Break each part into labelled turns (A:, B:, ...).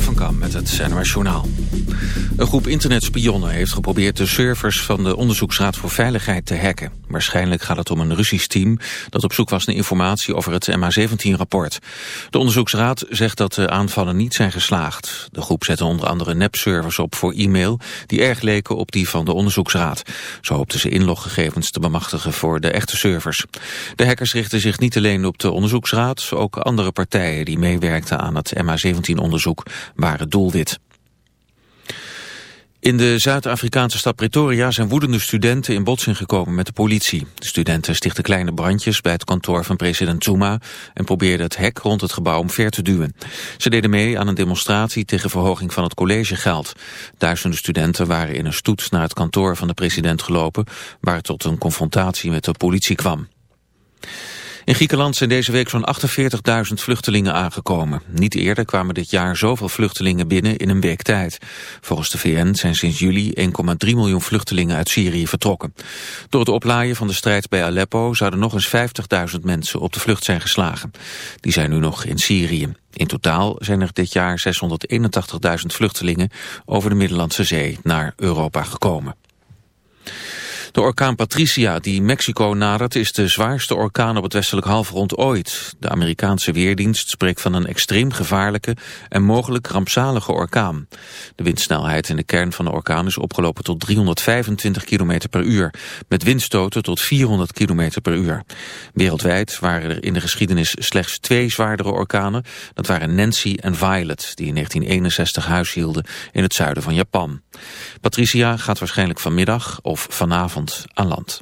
A: Van Kam met het NOS Journaal. Een groep internetspionnen heeft geprobeerd de servers van de Onderzoeksraad voor Veiligheid te hacken. Waarschijnlijk gaat het om een Russisch team dat op zoek was naar informatie over het MH17-rapport. De Onderzoeksraad zegt dat de aanvallen niet zijn geslaagd. De groep zette onder andere nepservers op voor e-mail die erg leken op die van de Onderzoeksraad. Zo hoopten ze inloggegevens te bemachtigen voor de echte servers. De hackers richten zich niet alleen op de Onderzoeksraad, ook andere partijen die meewerkten aan het MH17-onderzoek waren doelwit. In de Zuid-Afrikaanse stad Pretoria zijn woedende studenten in botsing gekomen met de politie. De studenten stichten kleine brandjes bij het kantoor van president Zuma en probeerden het hek rond het gebouw omver te duwen. Ze deden mee aan een demonstratie tegen verhoging van het collegegeld. Duizenden studenten waren in een stoet naar het kantoor van de president gelopen, waar het tot een confrontatie met de politie kwam. In Griekenland zijn deze week zo'n 48.000 vluchtelingen aangekomen. Niet eerder kwamen dit jaar zoveel vluchtelingen binnen in een week tijd. Volgens de VN zijn sinds juli 1,3 miljoen vluchtelingen uit Syrië vertrokken. Door het oplaaien van de strijd bij Aleppo zouden nog eens 50.000 mensen op de vlucht zijn geslagen. Die zijn nu nog in Syrië. In totaal zijn er dit jaar 681.000 vluchtelingen over de Middellandse Zee naar Europa gekomen. De orkaan Patricia die Mexico nadert is de zwaarste orkaan op het westelijk halfrond ooit. De Amerikaanse Weerdienst spreekt van een extreem gevaarlijke en mogelijk rampzalige orkaan. De windsnelheid in de kern van de orkaan is opgelopen tot 325 km per uur, met windstoten tot 400 km per uur. Wereldwijd waren er in de geschiedenis slechts twee zwaardere orkanen. Dat waren Nancy en Violet, die in 1961 huishielden in het zuiden van Japan. Patricia gaat waarschijnlijk vanmiddag of vanavond aan land.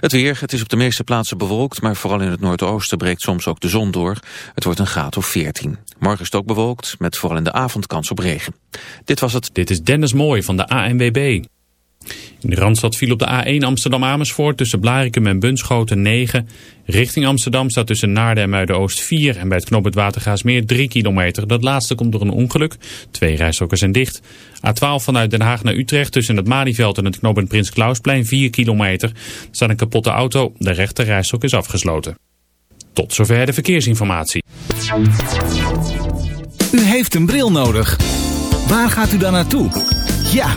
A: Het weer, het is op de meeste plaatsen bewolkt, maar vooral in het noordoosten breekt soms ook de zon door. Het wordt een graad of 14. Morgen is het ook bewolkt, met vooral in de avond kans op regen. Dit was het.
B: Dit is Dennis Mooi van de ANWB. In de Randstad viel op de A1 Amsterdam-Amersfoort tussen Blarikum en Bunschoten 9. Richting Amsterdam staat tussen Naarden en Muiden-Oost 4 en bij het knooppunt Watergaasmeer 3 kilometer. Dat laatste komt door een ongeluk. Twee rijstroken zijn dicht. A12 vanuit Den Haag naar Utrecht tussen het Malieveld en het knooppunt Prins Klausplein 4 kilometer. Er staat een kapotte auto. De rechte rijstrook is afgesloten. Tot zover de verkeersinformatie.
C: U heeft een bril nodig. Waar gaat u dan naartoe? Ja,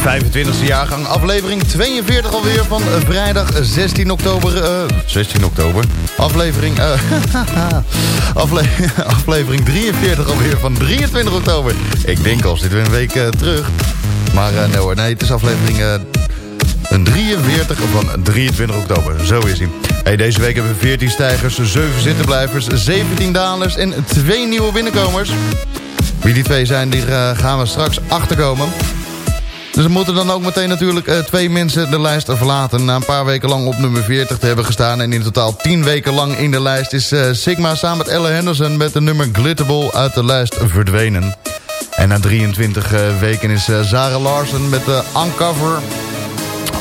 D: 25e jaargang, aflevering 42 alweer van eh, vrijdag 16 oktober. eh 16 oktober. Aflevering, eh afle aflevering 43 alweer van 23 oktober. Ik denk al, zitten we een week eh, terug. Maar eh, nee hoor, nee, het is aflevering eh, een 43 van 23 oktober. Zo is hij. Deze week hebben we 14 stijgers, 7 zittenblijvers, 17 dalers en 2 nieuwe binnenkomers. Wie die twee zijn, die eh, gaan we straks achterkomen. Dus er moeten dan ook meteen natuurlijk eh, twee mensen de lijst verlaten. Na een paar weken lang op nummer 40 te hebben gestaan... en in totaal 10 weken lang in de lijst... is eh, Sigma samen met Ella Henderson met de nummer Glitterball uit de lijst verdwenen. En na 23 eh, weken is Zara Larsen met de Uncover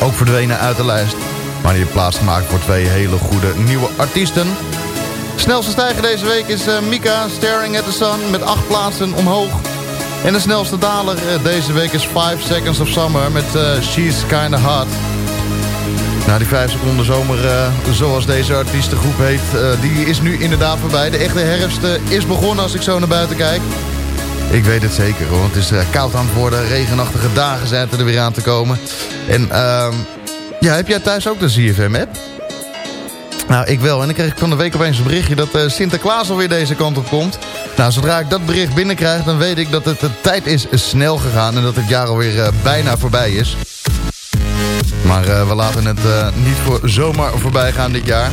D: ook verdwenen uit de lijst. Maar die heeft plaatsgemaakt voor twee hele goede nieuwe artiesten. Snelste stijger deze week is Mika, Staring at the Sun, met acht plaatsen omhoog. En de snelste daler eh, deze week is 5 Seconds of Summer met eh, She's Kinda Hot. Nou, die 5 seconden zomer, eh, zoals deze artiestengroep heet, die is nu inderdaad voorbij. De echte herfst is begonnen als ik zo naar buiten kijk. Ik weet het zeker hoor, het is koud aan het worden. Regenachtige dagen zijn er weer aan te komen. En ehm ja, heb jij thuis ook de ZFM-app? Nou, ik wel. En dan kreeg ik van de week opeens een berichtje dat eh, Sinterklaas alweer deze kant op komt. Nou, zodra ik dat bericht binnenkrijg, dan weet ik dat het, de tijd is snel gegaan... en dat het jaar alweer eh, bijna voorbij is. Maar eh, we laten het niet voor zomaar voorbij gaan dit jaar.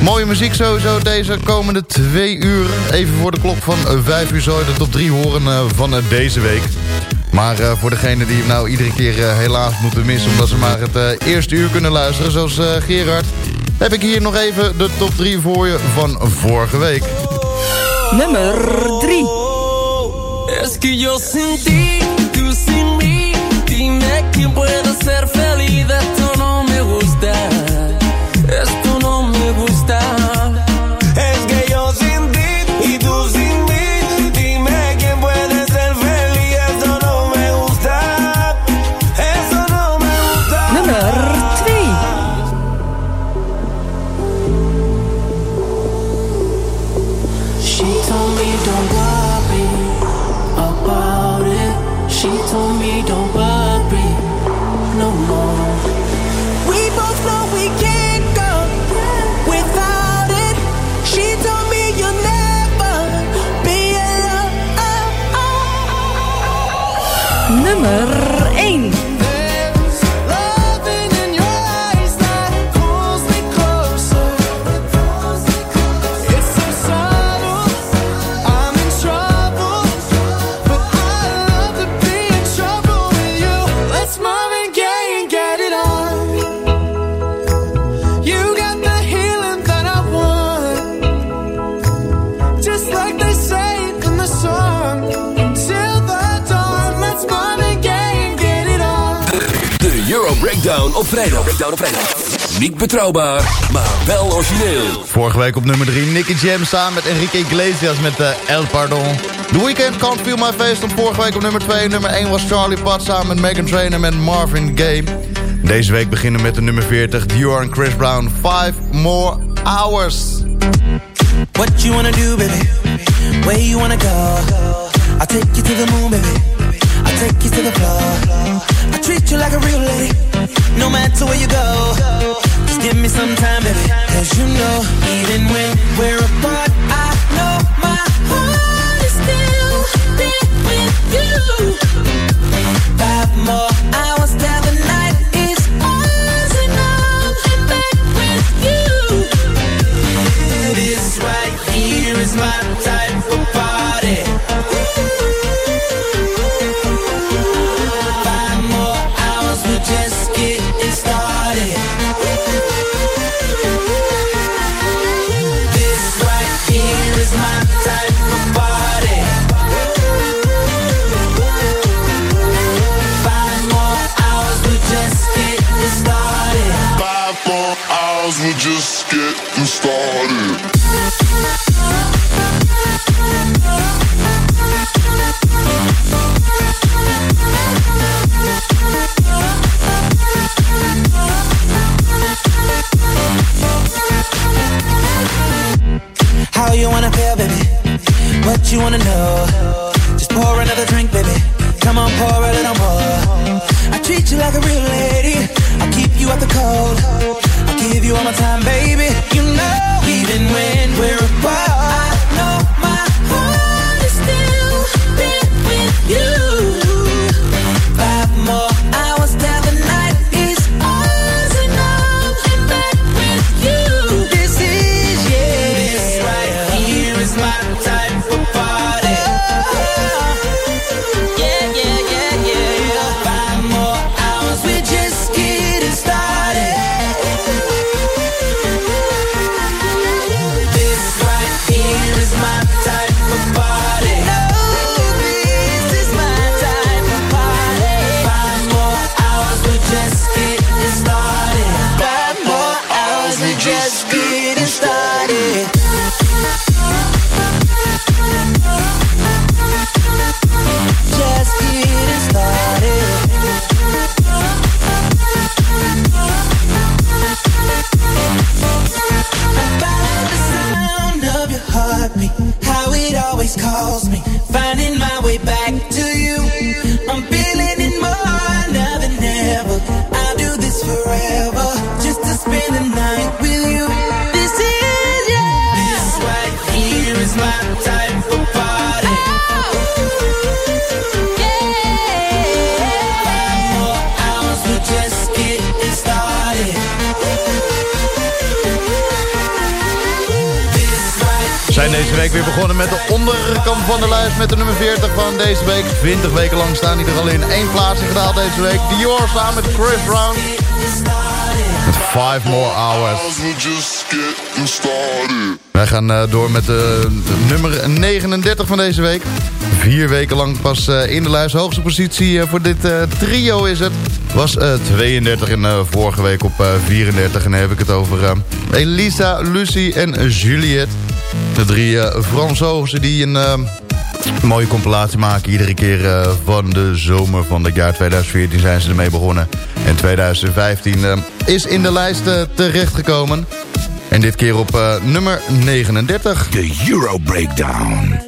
D: Mooie muziek sowieso deze komende twee uur. Even voor de klok van vijf uur zou je de top 3 horen van deze week. Maar voor degenen die nou iedere keer helaas moeten missen... omdat ze maar het eerste uur kunnen luisteren, zoals Gerard... heb ik hier nog even de top 3 voor je van vorige week.
E: Nummer 3.
F: Es que yo sin ti, tú sin mí. Dime quién puede ser feliz. Esto no me gusta.
G: Vrijdag. Breakdown op vrijdag. Niet betrouwbaar, maar wel origineel.
D: Vorige week op nummer 3 Nicky Jam samen met Enrique Iglesias met eh, El Pardon. The Weeknd Can't Feel My Face stond vorige week op nummer 2. Nummer 1 was Charlie Puth samen met Megan Trainor en Marvin Gaye. Deze week beginnen we met de nummer 40 Dior en Chris Brown. 5 More Hours.
F: What you wanna do, baby? Where you wanna go? I'll take you to the moon, baby. I'll take you to the floor. I treat you like a real lady, no matter where you go. Just give me some time, baby. Cause you know, even when we're apart, I know my heart is still there with you. Five more hours till the night is ours, and I'm back with you. This right here is my type of
H: You wanna know? Just pour another drink, baby. Come on, pour a little more. I treat you like a real lady. I keep you out the cold. I give you all my time, baby. You know, even when we're apart,
D: van deze week. Vier weken lang pas eh, in de lijst. Hoogste positie eh, voor dit eh, trio is het. Was eh, 32 en vorige week op eh, 34. En dan heb ik het over Elisa, Lucie en Juliette. De drie eh, Fransozen die een mooie compilatie maken. Iedere keer van de zomer van het jaar 2014 zijn ze ermee begonnen. En 2015 eh, is in de lijst terechtgekomen. En dit keer op nummer 39.
I: De Euro Breakdown.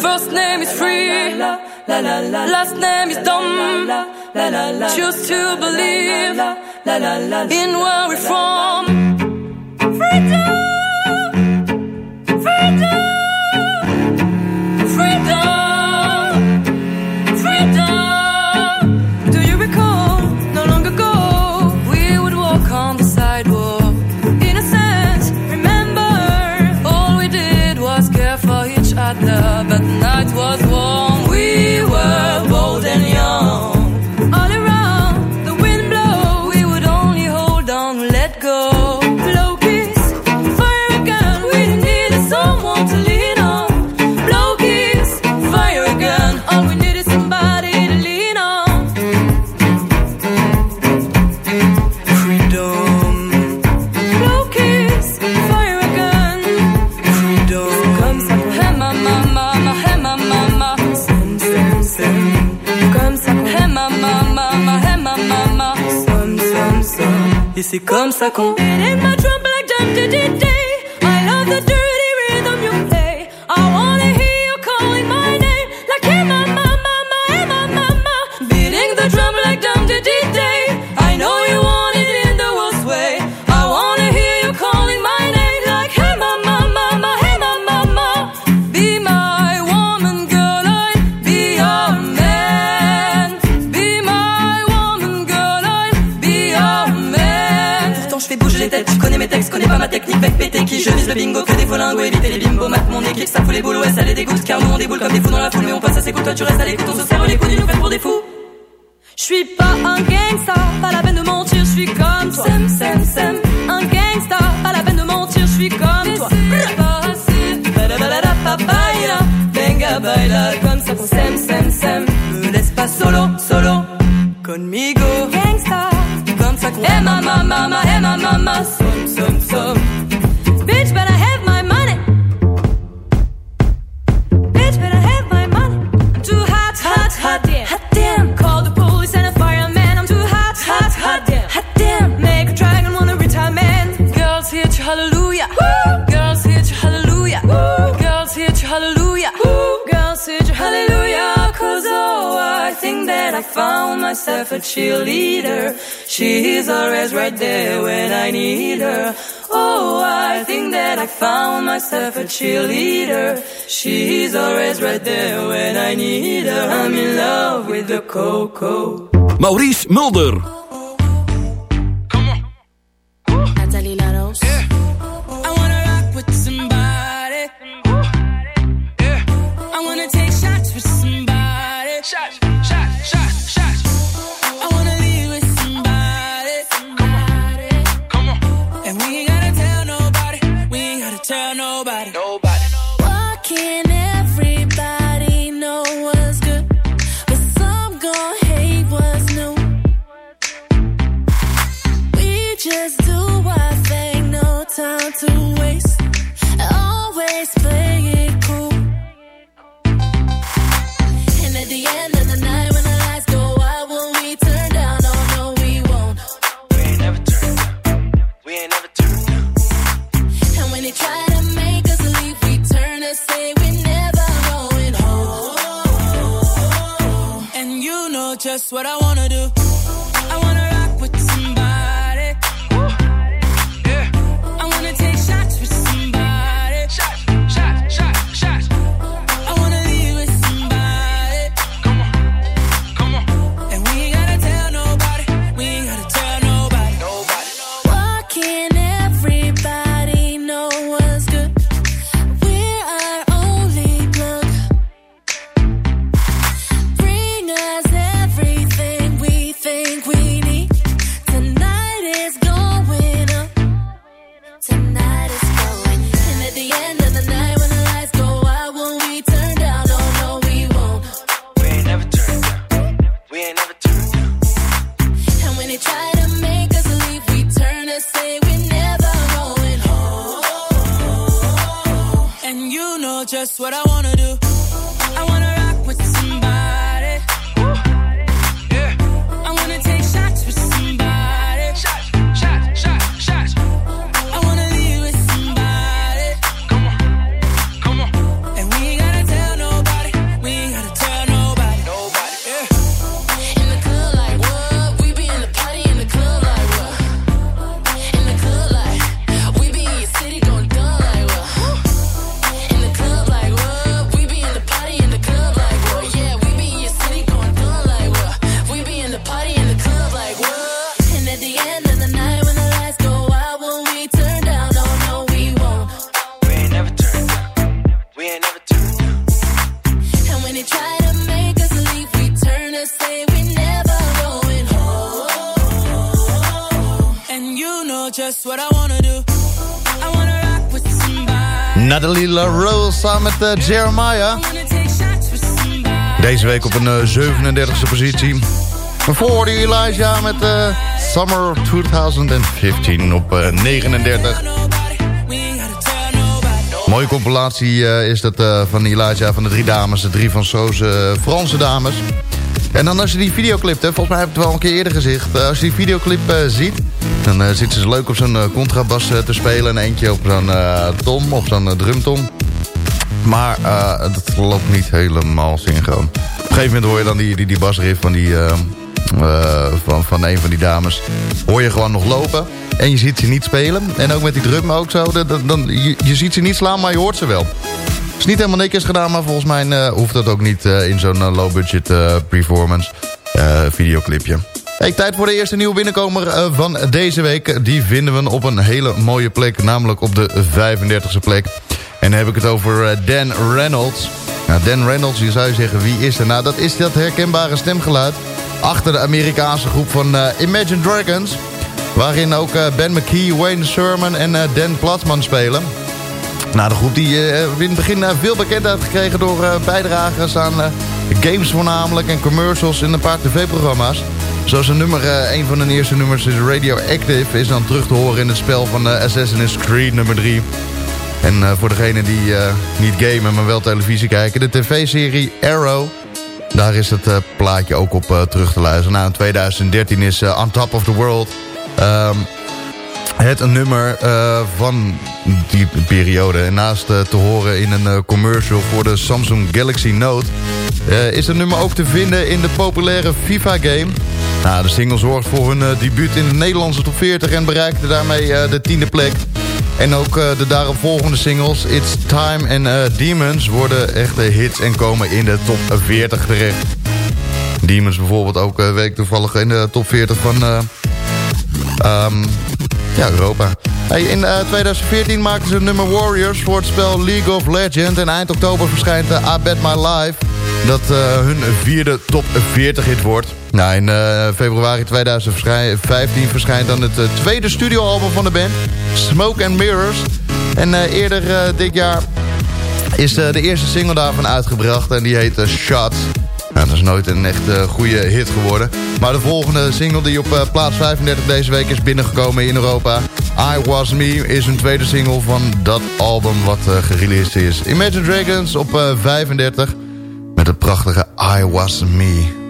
J: First name is free. Last name is dumb. Choose to believe in where we're from. Freedom. Freedom. Freedom. Et c'est comme ça qu'on. Pas ma technique, avec pété le bingo, que des faux lingots, éviter les bimbos. Mat mon équipe, ça fout les boules, ouais, ça les dégoûte. Car nous on déboule comme des fous dans la foule, mais on passe à ses coups. Toi tu restes à l'écoute, on se serre les coudes, ils nous prennent pour des fous.
K: Je suis pas un gangsta, pas la peine de mentir, je suis comme toi. Sem, sem, sem. Un gangsta, pas la peine de mentir, je suis comme toi.
J: Baila, venga baila, comme ça qu'on s'aime, s'aime, s'aime. Me laisse pas solo, solo, conmigo.
K: Gangsta,
J: comme ça qu'on aime, mama, mama, aime, mama, som, som, som. That I found myself a cheerleader. She is always right there when I need her. Oh, I think that I found myself a cheerleader. She's always right there when I need her. I'm in love with the coco.
L: Maurice Mulder.
D: Samen met eh, Jeremiah. Deze week op een eh, 37e positie. Voor Elijah met eh, Summer 2015 op eh, 39. Mooie compilatie eh, is dat eh, van Elijah van de drie dames. De drie van eh, Franse dames. En dan als je die videoclip, hè, volgens mij heb ik het wel een keer eerder gezegd. eh, als je die videoclip eh, ziet, dan eh, zitten ze leuk op zo'n eh, contrabas eh, te spelen. En eentje op zo'n eh, tom, op zo'n eh, drumtom. Maar eh, dat loopt niet helemaal synchroon. Op een gegeven moment hoor je dan die, die, die basriff van, die, eh, eh, van, van een van die dames. Hoor je gewoon nog lopen. En je ziet ze niet spelen. En ook met die drum ook zo. Dan, dan, je, je ziet ze niet slaan, maar je hoort ze wel. is niet helemaal niks gedaan, maar volgens mij eh, hoeft dat ook niet in zo'n low-budget performance videoclipje. Hey, tijd voor de eerste nieuwe binnenkomer van deze week. Die vinden we op een hele mooie plek, namelijk op de 35e plek. En dan heb ik het over eh, Dan Reynolds. Nou, Dan Reynolds, je zou zeggen, wie is er? Nou, dat is dat herkenbare stemgeluid achter de Amerikaanse groep van eh, Imagine Dragons. Waarin ook eh, Ben McKee, Wayne Sherman en Dan Platzman spelen. Nou, de groep die in het begin veel bekendheid gekregen door bijdragers aan games voornamelijk en commercials in een paar tv-programma's. Zoals een nummer, een van hun eerste nummers is Radioactive, is dan terug te horen in het spel van Assassin's Creed nummer 3. En eh, voor degenen die eh, niet gamen, maar wel televisie kijken, de tv-serie Arrow. Daar is het eh, plaatje ook op terug te luisteren. Nou, in 2013 is On Top of the World... ehm, het nummer van die periode. En naast te horen in een commercial voor de Samsung Galaxy Note... is het nummer ook te vinden in de populaire FIFA-game. Nou, de single zorgt voor hun debuut in de Nederlandse top 40... en bereikte daarmee de tiende plek. En ook eh, de daaropvolgende singles It's Time en eh, Demons... worden echte hits en komen in de top 40 terecht. Demons bijvoorbeeld ook uh, week toevallig in de top 40 van... eh, ehm, ja, Europa. In eh, 2014 maakten ze nummer Warriors voor het spel League of Legends. En eind oktober verschijnt uh, I Bet My Life. Dat eh, hun vierde top 40 hit wordt. Nou, in eh, februari 2015 verschijnt dan het eh, tweede studioalbum van de band. Smoke and Mirrors. En eh, eerder eh, dit jaar is eh, de eerste single daarvan uitgebracht. En die heet eh, Shots. Nou, dat is nooit een echt eh, goede hit geworden. Maar de volgende single die op eh, plaats 35 deze week is binnengekomen in Europa... I Was Me is een tweede single van dat album wat eh, gereleased is. Imagine Dragons op eh, 35 met het prachtige I Was
M: Me.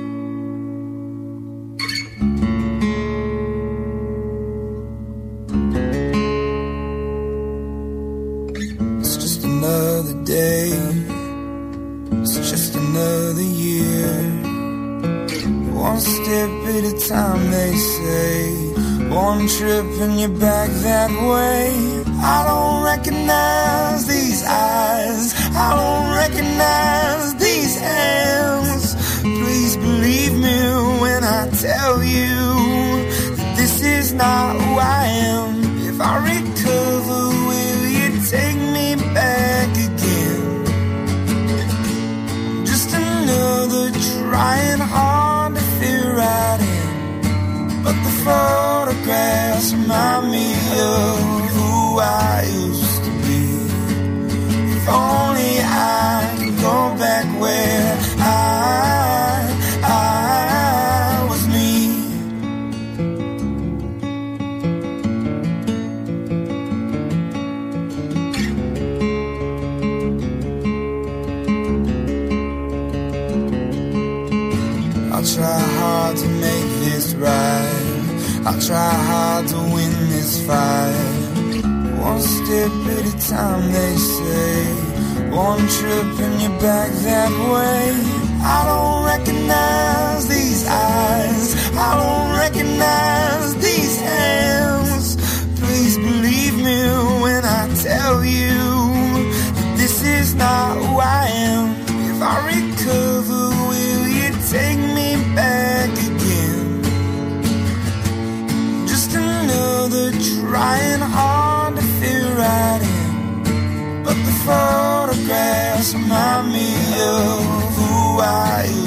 M: The photographs remind me of who I used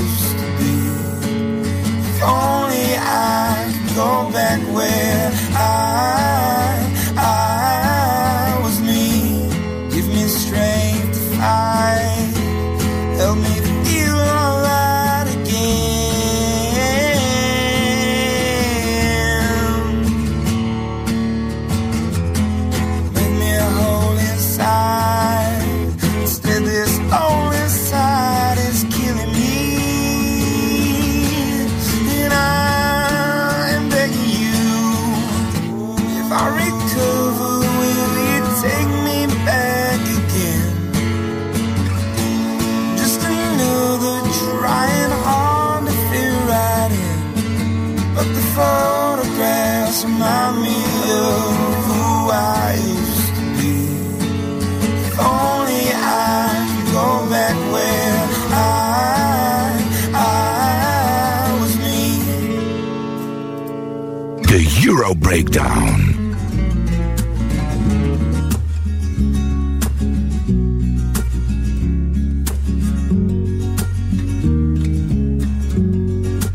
N: Breakdown.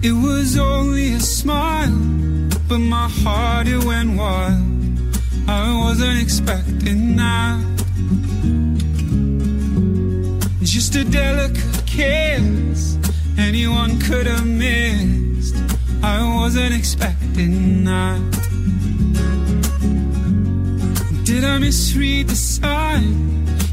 O: It was only a smile, but my heart it went wild. I wasn't expecting that. Just a delicate kiss, anyone could have missed. I wasn't expecting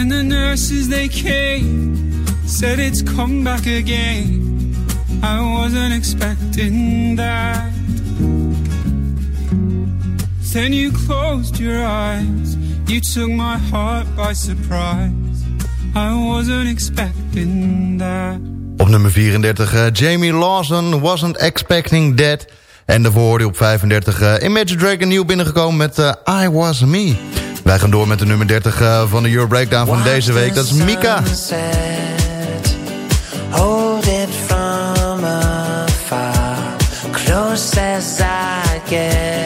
O: When the nurses they came, said it's come back again. I wasn't expecting that. Then you closed your eyes, you took my heart by surprise. I wasn't expecting that.
D: Op nummer 34, eh, Jamie Lawson, Wasn't Expecting That. En daarvoor hoorde op 35 eh, Imagine Dragon nieuw binnengekomen met eh, I Was Me. Wij gaan door met de nummer 30 eh, van de Euro Breakdown van deze week. Dat is Mika.
H: Hold it from afar, close as I get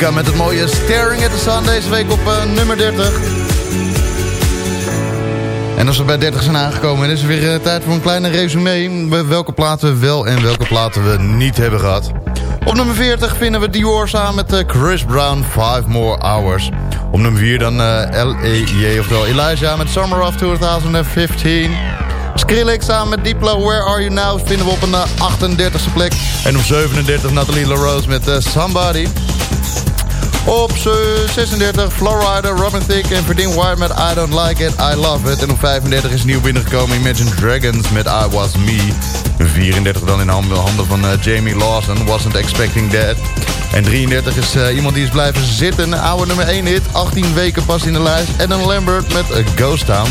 E: Mika met het mooie Staring at the Sun deze week op eh, nummer 30. En als we bij 30 zijn aangekomen, is er weer eh, tijd voor een kleine resume. Welke platen we wel en welke platen we niet hebben gehad. Op nummer 40 vinden we Dior samen met eh, Chris Brown, Five More Hours. Op nummer 4 dan L.E.J. oftewel Elijah met Summer of 2015. Skrillex samen met Diplo, Where Are You Now vinden we op een eh, 38e plek. En op 37 Nathalie LaRose met Somebody. Op z'n 36 Flowrider, Robin Thicke en Verdien White met I Don't Like It, I Love It. En op 35 is nieuw binnengekomen Imagine Dragons met I Was Me. 34 dan in handen van eh, Jamie Lawson, Wasn't Expecting That. En 33 is eh, iemand die is blijven zitten, oude nummer 1 hit. 18 weken pas in de lijst. Een Lambert met eh, Ghost Town.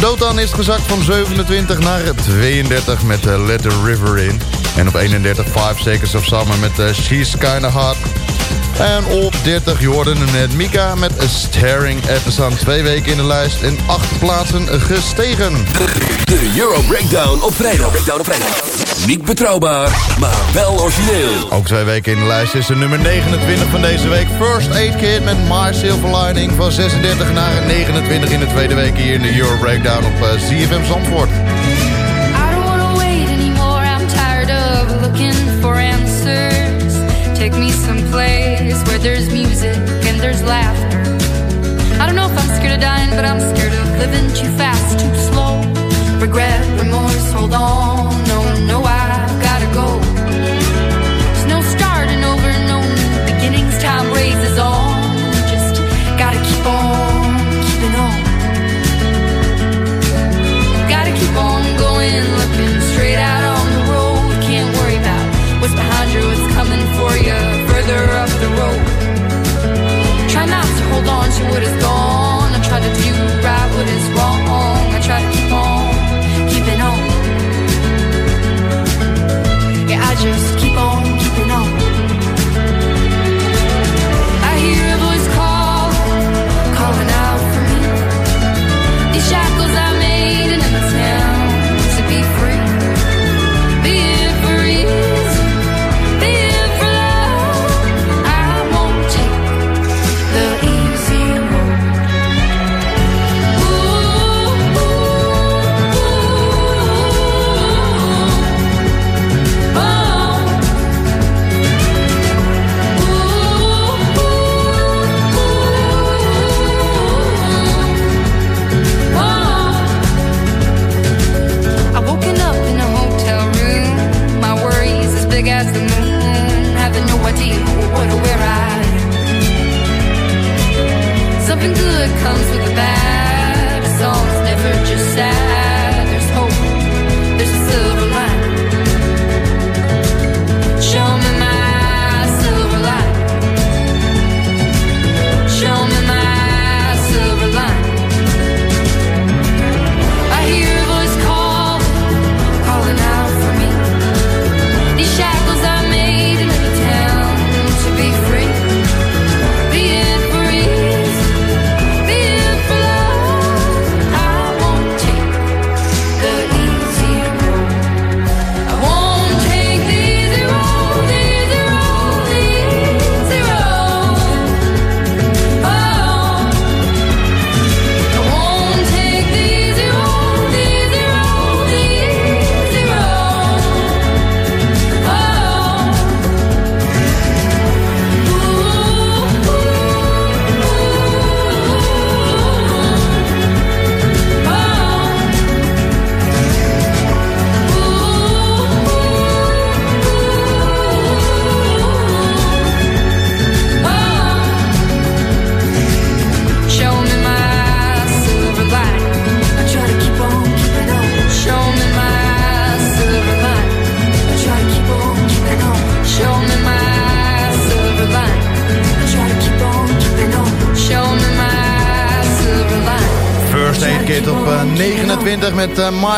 E: Dotan is gezakt van 27 naar 32 met eh, Let the River In. En op 31 5 Seconds of Summer met She's Kinda Hot. En op 30 Jordan net Mika met Staring at the Sun. Twee weken in de lijst en acht plaatsen gestegen.
N: De Euro Breakdown op vrijdag. Breakdown op vrijdag. Niet betrouwbaar, maar wel origineel.
E: Ook twee weken in de lijst is de nummer 29 van deze week. First Aid Kit met My Silver Lining van 36 naar 29 in de tweede week hier in de Euro Breakdown op eh, CFM Zandvoort.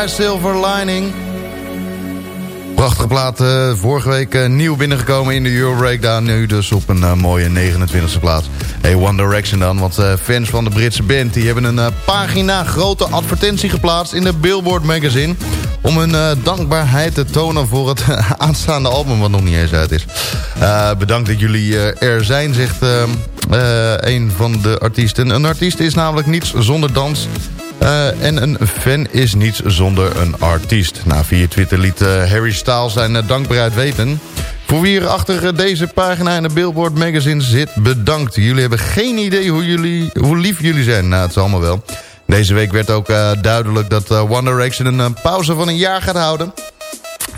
D: Silver Lining.
E: Prachtige plaat, eh, vorige week eh, nieuw binnengekomen in de Euro Breakdown. Nu dus op een eh, mooie 29e plaats. Hey, One Direction dan, want fans van de Britse band... die hebben een pagina grote advertentie geplaatst in de Billboard magazine.
D: om hun dankbaarheid te tonen voor het aanstaande album... wat nog niet eens uit is. Bedankt dat jullie er zijn, zegt een van de artiesten. Een artiest is namelijk niets zonder dans... Eh, en een fan is niets zonder een artiest. Nou, via Twitter liet eh, Harry Styles zijn uh, dankbaarheid weten. Voor wie er achter eh, deze pagina in de Billboard magazine zit, bedankt. Jullie hebben geen idee hoe, jullie, hoe lief jullie zijn. Nou, het is allemaal wel. Deze week werd ook duidelijk dat One Direction een pauze van een jaar gaat houden.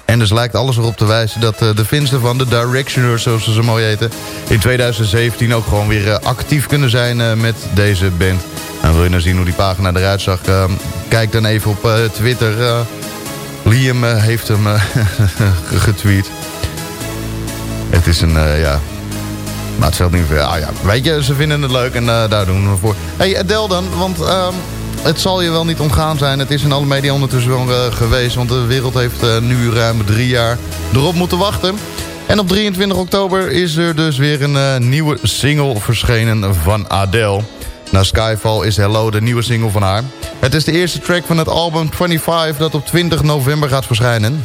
D: En dus lijkt alles erop te wijzen dat de Finsten van de Directioners, zoals ze ze mooi heten... in 2017 ook gewoon weer actief kunnen zijn met deze band. Nou, wil je nou zien hoe die pagina eruit zag? Uh, kijk dan even op uh, Twitter. Uh, Liam heeft hem getweet. Het is een, ja... Maar het stelt niet veel. Ah, ja. Weet je, ze vinden het leuk en daar doen we voor. hey, Adele dan, want ehm, het zal je wel niet omgaan zijn. Het is in alle media ondertussen wel geweest. Want de wereld heeft nu ruim drie jaar erop moeten wachten. En op 23 oktober is er dus weer een nieuwe single verschenen van Adele. Na Skyfall is Hello de nieuwe single van haar. Het is de eerste track van het album 25 dat op 20 november gaat verschijnen.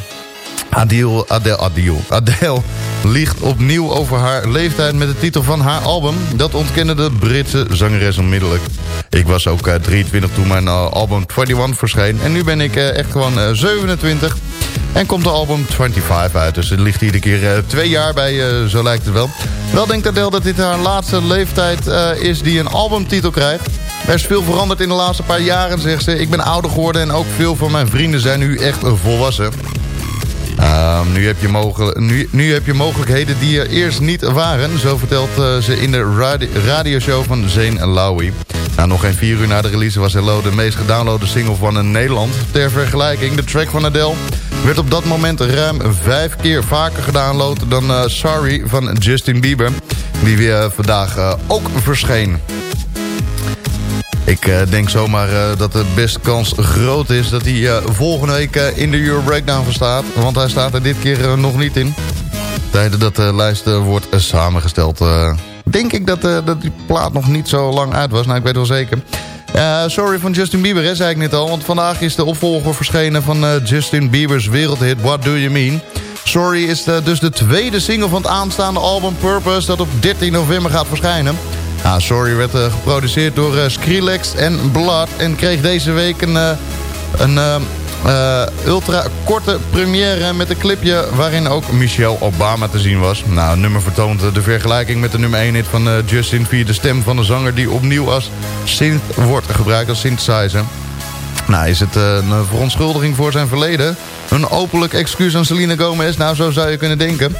D: Adele, Adele, Adele, Adele liegt opnieuw over haar leeftijd met de titel van haar album. Dat ontkende de Britse zangeres onmiddellijk. Ik was ook uh, 23 toen mijn uh, album 21 verscheen. En nu ben ik uh, echt gewoon 27. En komt de album 25 uit. Dus het ligt iedere keer uh, twee jaar bij, uh, zo lijkt het wel. Wel denkt Adele dat dit haar laatste leeftijd uh, is die een albumtitel krijgt. Er is veel veranderd in de laatste paar jaren, zegt ze. Ik ben ouder geworden en ook veel van mijn vrienden zijn nu echt volwassen. Uh, nu, heb je nu, nu heb je mogelijkheden die er eerst niet waren. Zo vertelt ze in de radi radioshow van Zane Lowy. Nou, nog geen vier uur na de release was Hello de meest gedownloade single van Nederland. Ter vergelijking, de track van Adele werd op dat moment ruim vijf keer vaker gedownload dan uh, Sorry van Justin Bieber. Die weer uh, vandaag ook verscheen. Ik denk zomaar dat de best kans groot is dat hij volgende week in de Euro Breakdown verstaat. Want hij staat er dit keer nog niet in. Tijdens dat de lijst wordt samengesteld. denk ik dat, dat die plaat nog niet zo lang uit was. Nou, ik weet wel zeker. Sorry van Justin Bieber, hè, zei ik net al. Want vandaag is de opvolger verschenen van Justin Bieber's wereldhit What Do You Mean. Sorry is dus de tweede single van het aanstaande album Purpose... dat op 13 november gaat verschijnen. Sorry werd uh, geproduceerd door Skrillex en Blood... en kreeg deze week een, een uh, ultra korte première met een clipje waarin ook Michelle Obama te zien was. Nou, het nummer vertoont de vergelijking met de nummer 1 hit van Justin via de stem van de zanger die opnieuw als synth wordt gebruikt als synthesizer. Nou, is het een verontschuldiging voor zijn verleden? Een openlijk excuus aan Selena Gomez? Nou, zo zou je kunnen denken.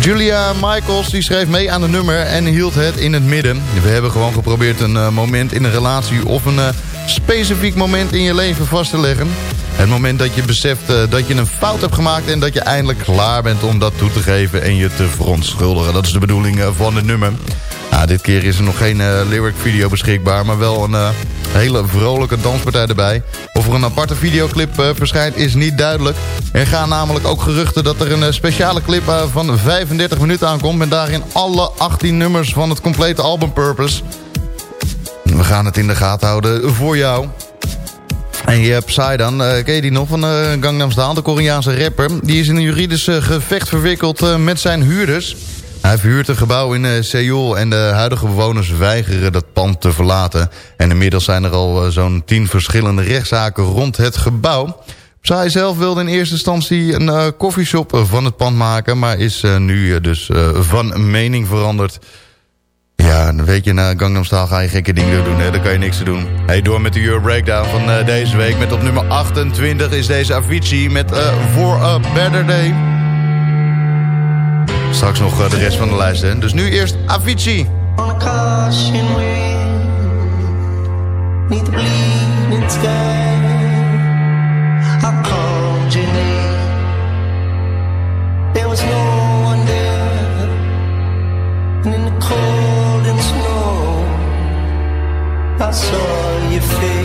D: Julia Michaels die schreef mee aan het nummer en hield het in het midden. We hebben gewoon geprobeerd een uh, moment in een relatie of een uh, specifiek moment in je leven vast te leggen. Het moment dat je beseft uh, dat je een fout hebt gemaakt... en dat je eindelijk klaar bent om dat toe te geven en je te verontschuldigen. Dat is de bedoeling van het nummer. Nou, dit keer is er nog geen lyric video beschikbaar... maar wel een hele vrolijke danspartij erbij. Of er een aparte videoclip verschijnt is niet duidelijk. Er gaan namelijk ook geruchten dat er een speciale clip van 35 minuten aankomt... met daarin alle 18 nummers van het complete album Purpose. We gaan het in de gaten houden voor jou... En je hebt Psy dan, uh, ken je die nog van Gangnam Style, de Koreaanse rapper. Die is in een juridisch gevecht verwikkeld met zijn huurders. Hij verhuurt een gebouw in uh, Seoul en de huidige bewoners weigeren dat pand te verlaten. En inmiddels zijn er al uh, zo'n tien verschillende rechtszaken rond het gebouw. Psy zelf wilde in eerste instantie een uh, koffieshop van het pand maken... maar is nu dus van mening veranderd... Ja, dan weet je, na Gangnam Style ga je gekke dingen doen, hè? Dan kan je niks te doen. Hey, door met de Euro Breakdown van deze week. Met op nummer 28 is deze Avicii met uh, For a Better Day. Straks nog uh, de rest van de lijst, hè? Dus nu eerst Avicii.
P: On the sky There was no one there. In cold and snow. I saw your face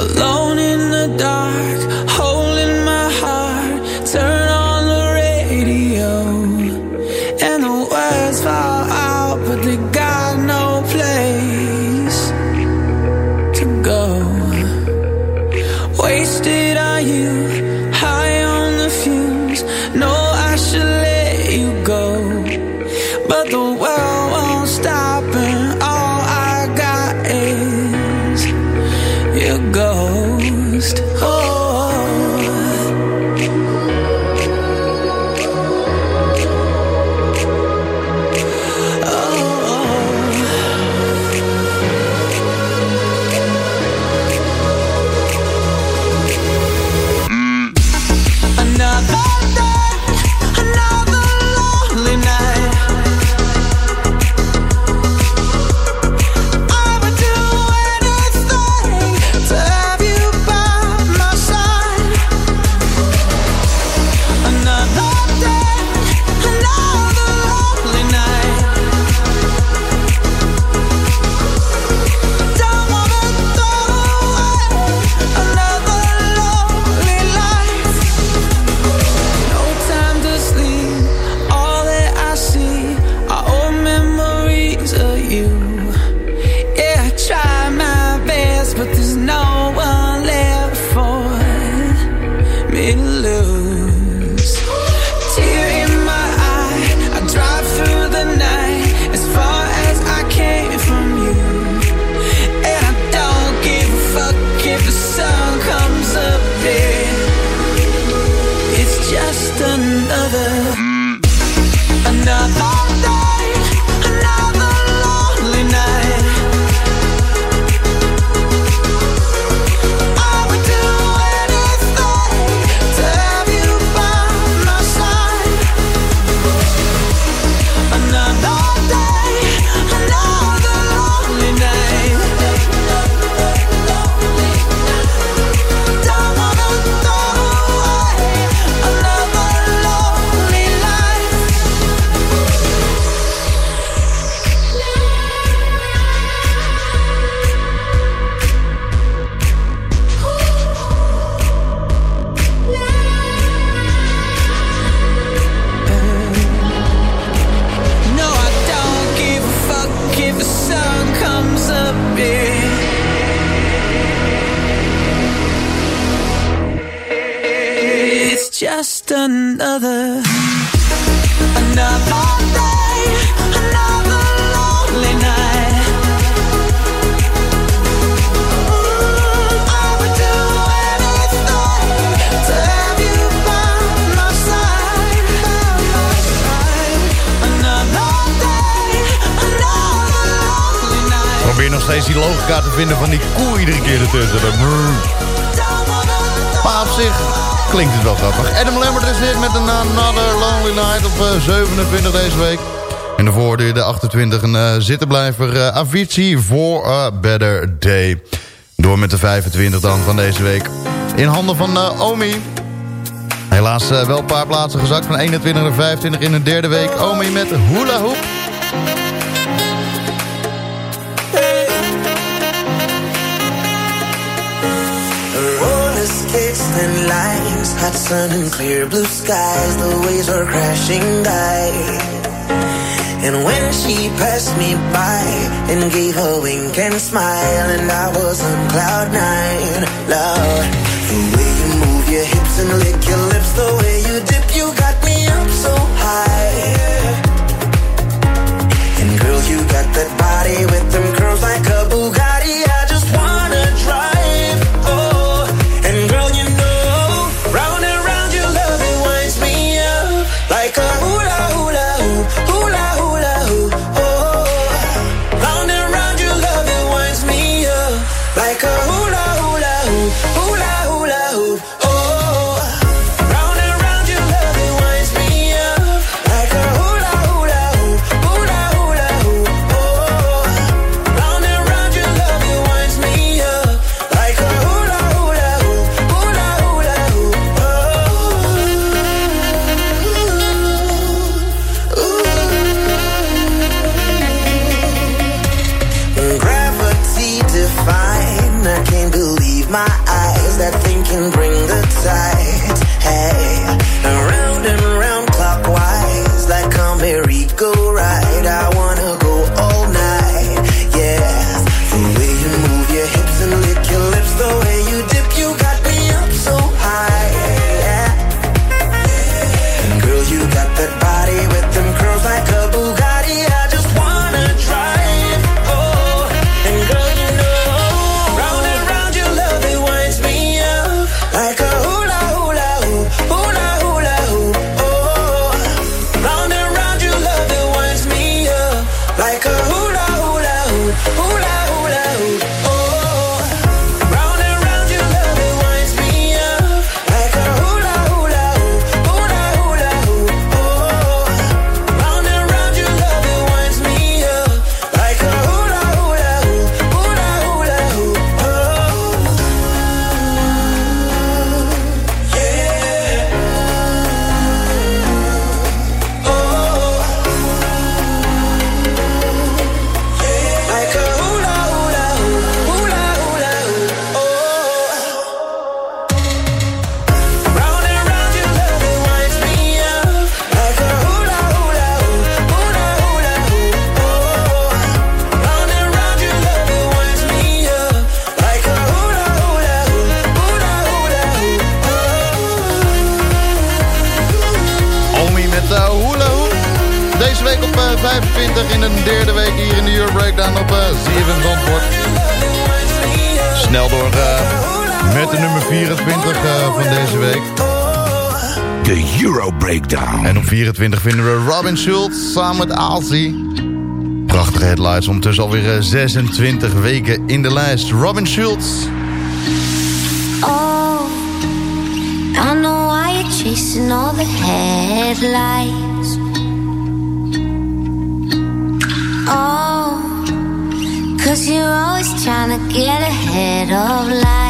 Q: alone in the dark.
D: En daarvoor hoorde de 28 een zitten zittenblijver uh, Avicii voor a Better Day. Door met de 25 dan van deze week. In handen van uh, Omi. Helaas wel een paar plaatsen gezakt van 21 naar 25 in de derde week. Omi met Hula Hoop.
H: sun clear blue skies The waves are crashing And when she passed me by and gave a wink and smile, and I was on cloud nine, love. The way you move your hips and lick your lips, the way
D: 20 vinden we Robin Schultz samen met Aalsie. Prachtige headlines, ondertussen alweer eh, 26 weken in de lijst. Robin Schultz.
R: Oh, I know why you're chasing all the headlights. Oh, cause you're always trying to get ahead of life.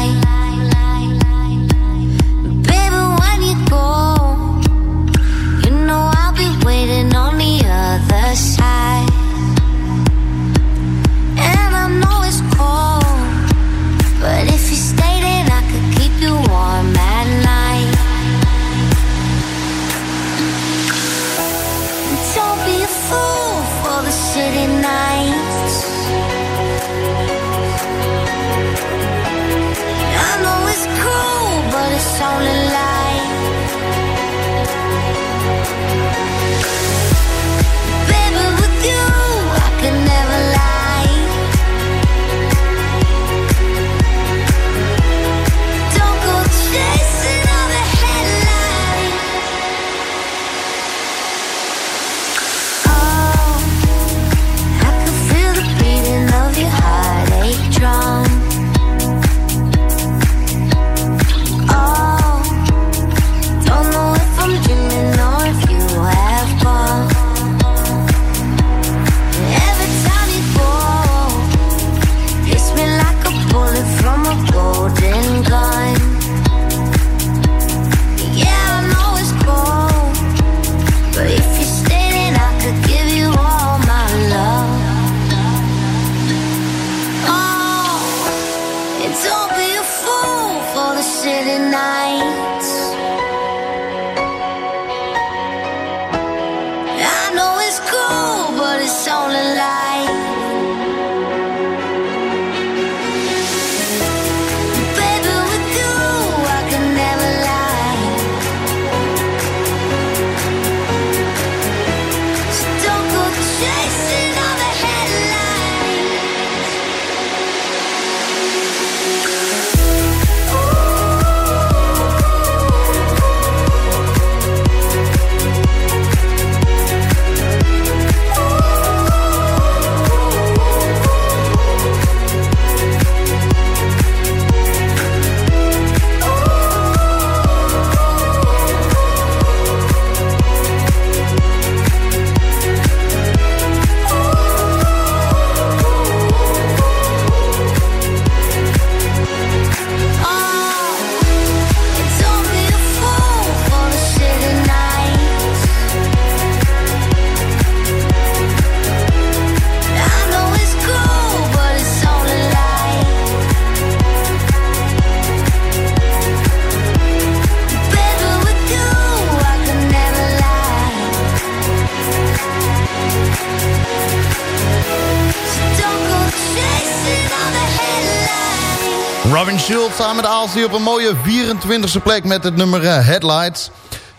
D: Samen met Aalstie op een mooie 24e plek met het nummer eh, Headlights.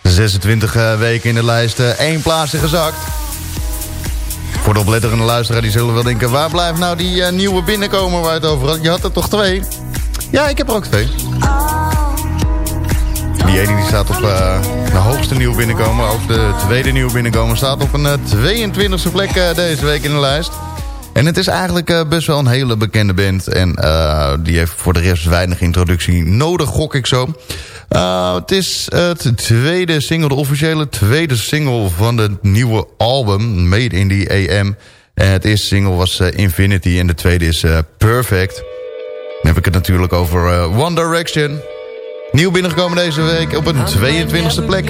D: 26 eh, weken in de lijst, één plaatsje gezakt. Voor de opletterende luisteraar die zullen wel denken... waar blijft nou die eh, nieuwe binnenkomen waar het over had? Je had er toch twee? Ja, ik heb er ook twee. Die ene die staat op de hoogste nieuw binnenkomen. Ook de tweede nieuw binnenkomen staat op een eh, 22e plek deze week in de lijst. En het is eigenlijk eh, best wel een hele bekende band. En eh, die heeft voor de rest weinig introductie nodig, gok ik zo. Uh, het is het tweede single, de officiële tweede single van het nieuwe album, Made in the AM. En het eerste single was uh, Infinity en de tweede is Perfect. Dan heb ik het natuurlijk over One Direction. Nieuw binnengekomen deze week op een 22e plek.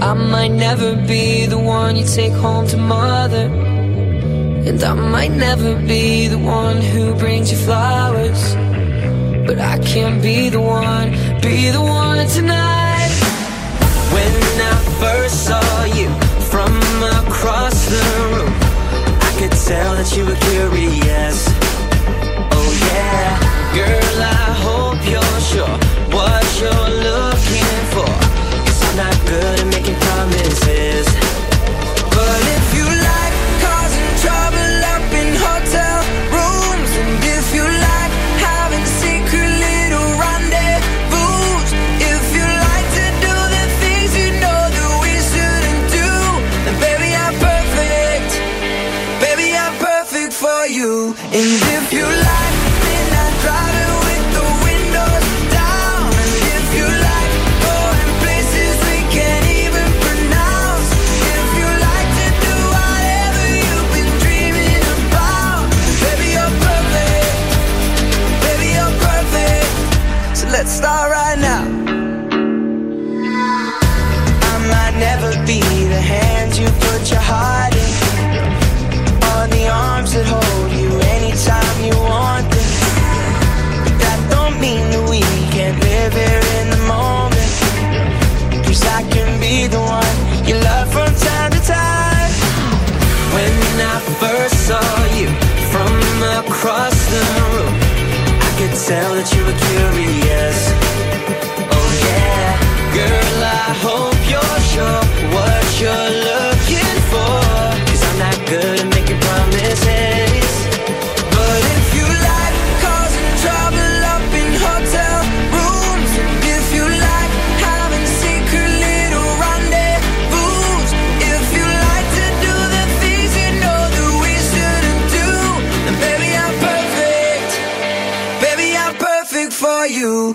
Q: I might never be the one you take home to mother. And I might never be the one who brings you flowers. But I can be the one, be the one tonight.
H: When I first saw you from across the room, I could tell that you were curious. Oh yeah, girl, I hope you're sure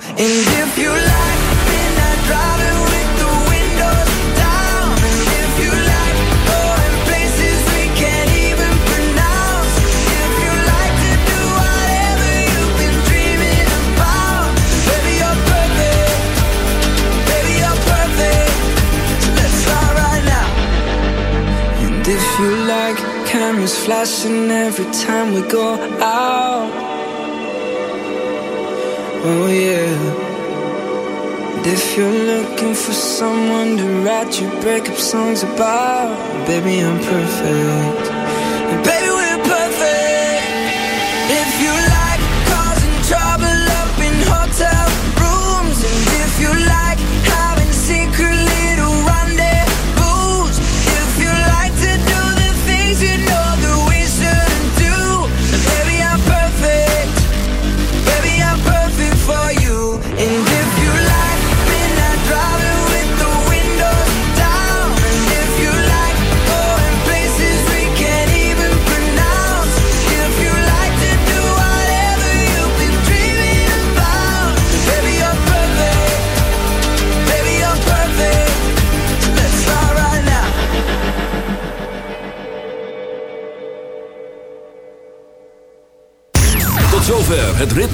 Q: And if you like midnight driving with the windows down, and if you like going places we can't even pronounce, if you like to do whatever you've been dreaming about, baby you're perfect, baby you're perfect. So let's start right now. And if you like
H: cameras flashing every time we go out. Oh yeah. And if you're looking for someone to write your breakup songs about, baby, I'm perfect.
Q: And baby